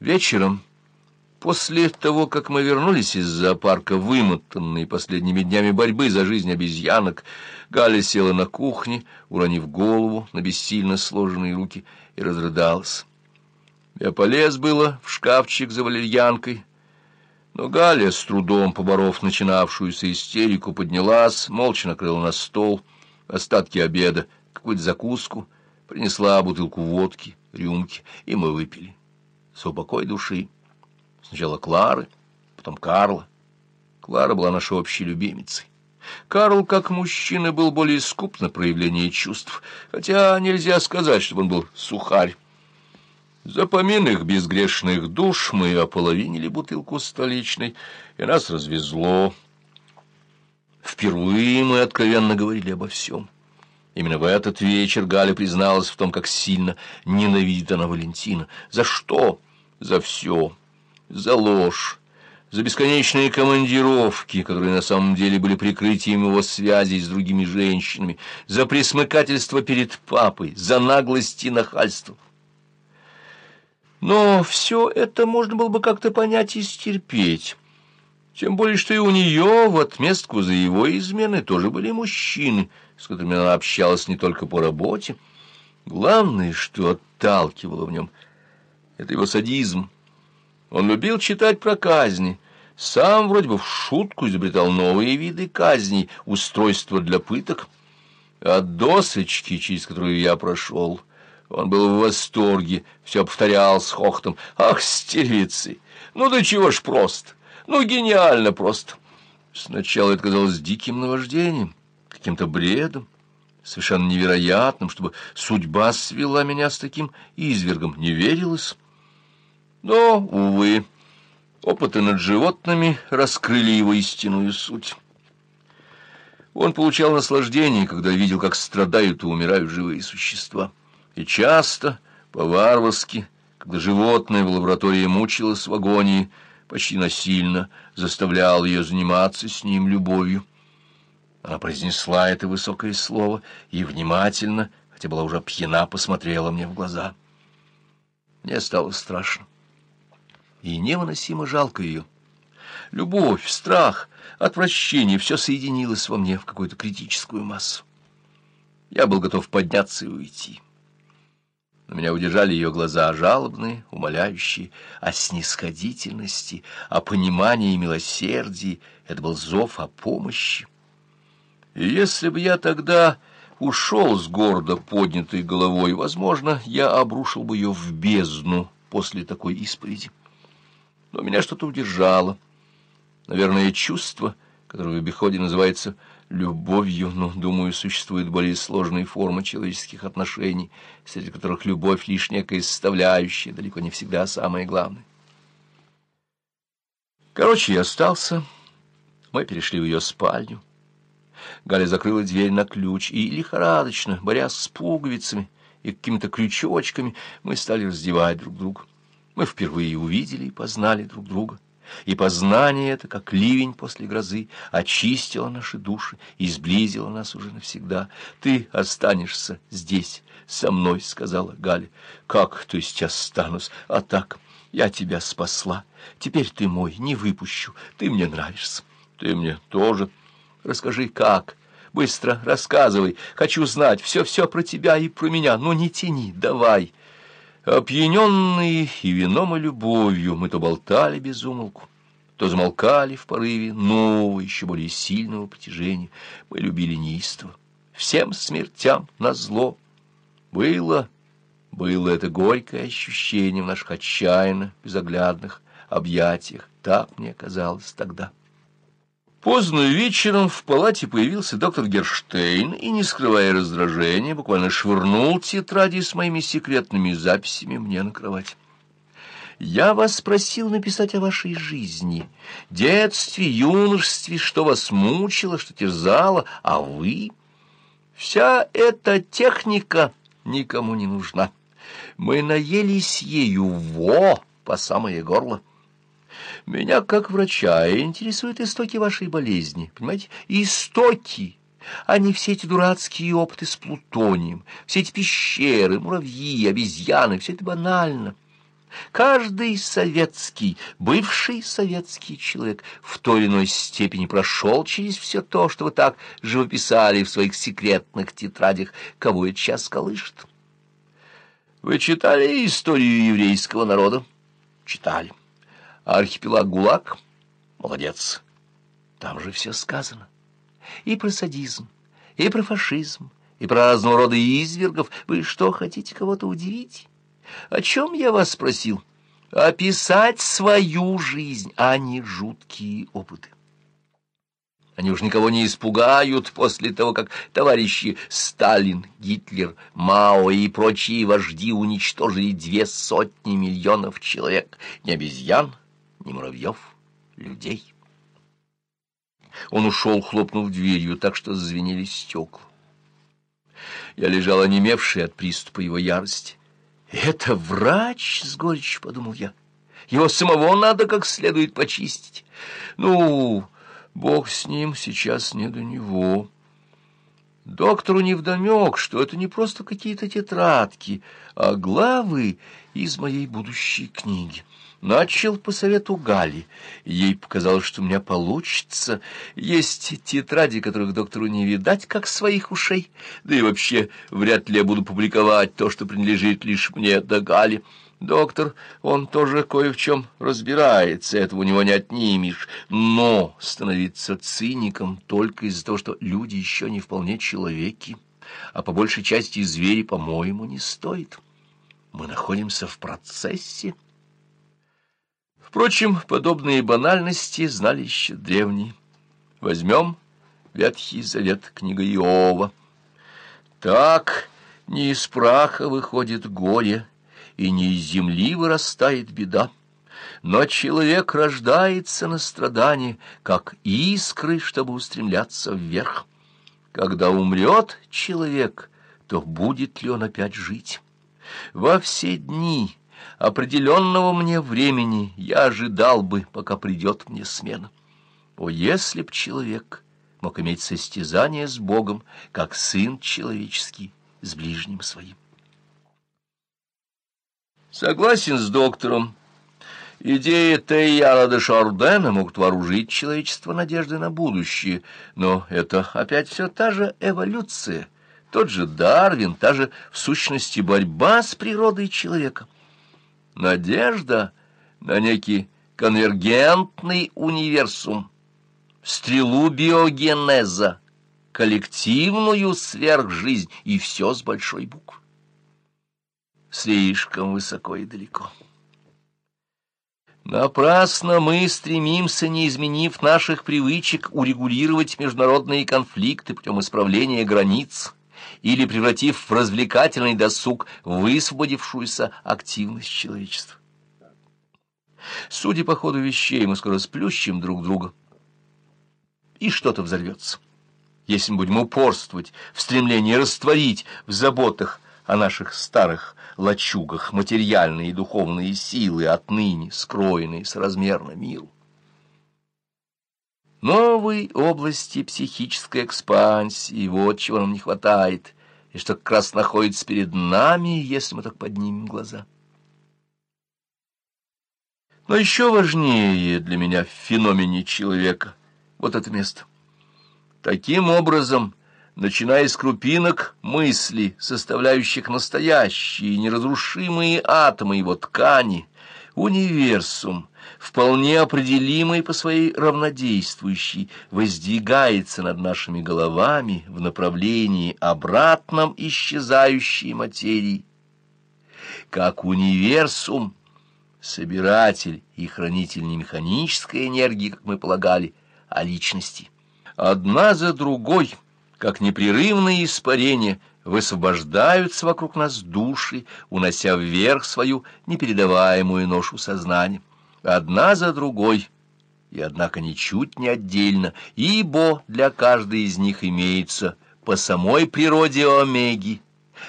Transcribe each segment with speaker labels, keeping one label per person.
Speaker 1: Вечером, после того, как мы вернулись из зоопарка, вымотанные последними днями борьбы за жизнь обезьянок, Галя села на кухне, уронив голову на бессильно сложенные руки, и разрыдалась. Я полез было в шкафчик за валерьянкой, но Галя, с трудом поборов начинавшуюся истерику, поднялась, молча накрыла на стол остатки обеда, какую-то закуску, принесла бутылку водки, рюмки, и мы выпили. С упокой души. Сначала Клары, потом Карла. Клара была нашей общей любимицей. Карл, как мужчина, был более скуп на проявление чувств, хотя нельзя сказать, чтобы он был сухарь. За поминных безгрешных душ мы ополовинили бутылку столичной, и нас развезло. Впервые мы откровенно говорили обо всем. Именно в этот вечер Галя призналась в том, как сильно ненавидит она Валентина. За что? За все. За ложь. За бесконечные командировки, которые на самом деле были прикрытием его связей с другими женщинами. За присмыкательство перед папой. За наглость и нахальство. Но все это можно было бы как-то понять и стерпеть. Тем более, что и у нее в отместку за его измены тоже были мужчины, с которыми она общалась не только по работе. Главное, что отталкивало в нем, это его садизм. Он любил читать про казни, сам вроде бы в шутку изобретал новые виды казней, устройства для пыток. От досочки, через которую я прошел, он был в восторге, все повторял с хохотом. «Ах, стервицы! Ну да чего ж просто! Ну, гениально просто!» Сначала это казалось диким наваждением, каким-то бредом, совершенно невероятным, чтобы судьба свела меня с таким извергом. Не верилось. Но, увы, опыты над животными раскрыли его истинную суть. Он получал наслаждение, когда видел, как страдают и умирают живые существа. И часто, по-варварски, когда животное в лаборатории мучилось в агонии, почти насильно заставлял ее заниматься с ним любовью. Она произнесла это высокое слово и внимательно, хотя была уже пьяна, посмотрела мне в глаза. Мне стало страшно и невыносимо жалко ее. Любовь, страх, отвращение — все соединилось во мне в какую-то критическую массу. Я был готов подняться и уйти. Но меня удержали ее глаза жалобные, умоляющие, о снисходительности, о понимании и милосердии. Это был зов о помощи. И если бы я тогда ушел с гордо поднятой головой, возможно, я обрушил бы ее в бездну после такой исповеди. Но меня что-то удержало. Наверное, чувство, которое в обиходе называется любовью, но, думаю, существуют более сложные формы человеческих отношений, среди которых любовь лишь некая составляющая, далеко не всегда самое главное. Короче, я остался. Мы перешли в ее спальню. Галя закрыла дверь на ключ, и лихорадочно, борясь с пуговицами и какими-то крючочками, мы стали раздевать друг друга. Мы впервые увидели и познали друг друга и познание это, как ливень после грозы, очистило наши души и сблизило нас уже навсегда. Ты останешься здесь со мной, — сказала Галя. Как, то есть останусь? А так, я тебя спасла. Теперь ты мой, не выпущу. Ты мне нравишься. Ты мне тоже. Расскажи, как? Быстро рассказывай. Хочу знать все-все про тебя и про меня. Но не тяни, давай. Опьяненные и вином, и любовью, мы то болтали без умолку, то замолкали в порыве нового, еще более сильного притяжения. Мы любили неистово, всем смертям на зло. Было, было это горькое ощущение в наших отчаянно безоглядных объятиях. Так мне казалось тогда. Поздно вечером в палате появился доктор Герштейн и, не скрывая раздражения, буквально швырнул тетради с моими секретными записями мне на кровать. «Я вас просил написать о вашей жизни, детстве, юношестве, что вас мучило, что терзало, а вы...» «Вся эта техника никому не нужна. Мы наелись ею во по самое горло». Меня, как врача, интересуют истоки вашей болезни. Понимаете? Истоки, а не все эти дурацкие опыты с плутонием, все эти пещеры, муравьи, обезьяны. Все это банально. Каждый советский, бывший советский человек в той или иной степени прошел через все то, что вы так живописали в своих секретных тетрадях, кого это сейчас колышет. Вы читали историю еврейского народа? Читали. Архипелаг ГУЛАГ? Молодец. Там же все сказано. И про садизм, и про фашизм, и про разного рода извергов. Вы что, хотите кого-то удивить? О чем я вас спросил? Описать свою жизнь, а не жуткие опыты. Они уж никого не испугают после того, как товарищи Сталин, Гитлер, Мао и прочие вожди уничтожили две сотни миллионов человек. Ни обезьян, ни муравьев, людей. Он ушел, хлопнув дверью, так что зазвенели стекла. Я лежал онемевший от приступа его ярости. «Это врач!» — с горечью подумал я. «Его самого надо как следует почистить. Ну, бог с ним, сейчас не до него». Доктору невдомек, что это не просто какие-то тетрадки, а главы из моей будущей книги. Начал по совету Гали. Ей показалось, что у меня получится. Есть тетради, которых доктору не видать, как своих ушей. Да и вообще, вряд ли я буду публиковать то, что принадлежит лишь мне да Гали. Доктор, он тоже кое в чем разбирается, этого у него не отнимешь. Но становиться циником только из-за того, что люди еще не вполне человеки, а по большей части звери, по-моему, не стоит. Мы находимся в процессе. Впрочем, подобные банальности знали еще древние. Возьмем Ветхий Завет, книга Иова. Так не из праха выходит горе, и не из земли вырастает беда. Но человек рождается на страдание, как искры, чтобы устремляться вверх. Когда умрет человек, то будет ли он опять жить? Во все дни определенного мне времени я ожидал бы, пока придет мне смена. О, если б человек мог иметь состязание с Богом, как сын человеческий с ближним своим. Согласен с доктором. Идеи Тейяра де Шардена могут вооружить человечество надеждой на будущее, но это опять все та же эволюция, тот же Дарвин, та же в сущности борьба с природой человека надежда на некий конвергентный универсум, стрелу биогенеза, коллективную сверхжизнь, и все с большой буквы. Слишком высоко и далеко. Напрасно мы стремимся, не изменив наших привычек, урегулировать международные конфликты путем исправления границ, или превратив в развлекательный досуг высвободившуюся активность человечества. Судя по ходу вещей, мы скоро сплющим друг друга, и что-то взорвется. Если мы будем упорствовать в стремлении растворить в заботах о наших старых лачугах материальные и духовные силы, отныне скроенные соразмерно миру. Новой области психической экспансии, вот чего нам не хватает, и что как раз находится перед нами, если мы так поднимем глаза. Но еще важнее для меня в феномене человека вот это место. Таким образом, начиная с крупинок мысли, составляющих настоящие неразрушимые атомы его ткани, универсум — вполне определимый по своей равнодействующей, воздвигается над нашими головами в направлении обратном исчезающей материи. Как универсум, собиратель и хранитель не механической энергии, как мы полагали, а личности. Одна за другой, как непрерывные испарения, высвобождаются вокруг нас души, унося вверх свою непередаваемую ношу сознания одна за другой, и однако ничуть не отдельно, ибо для каждой из них имеется по самой природе омеги.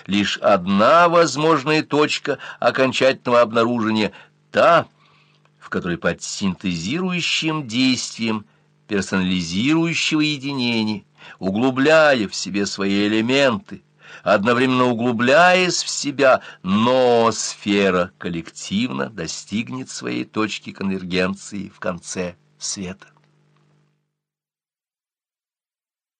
Speaker 1: Лишь одна возможная точка окончательного обнаружения, та, в которой под синтезирующим действием персонализирующего единения, углубляя в себе свои элементы, одновременно углубляясь в себя, но сфера коллективно достигнет своей точки конвергенции в конце света.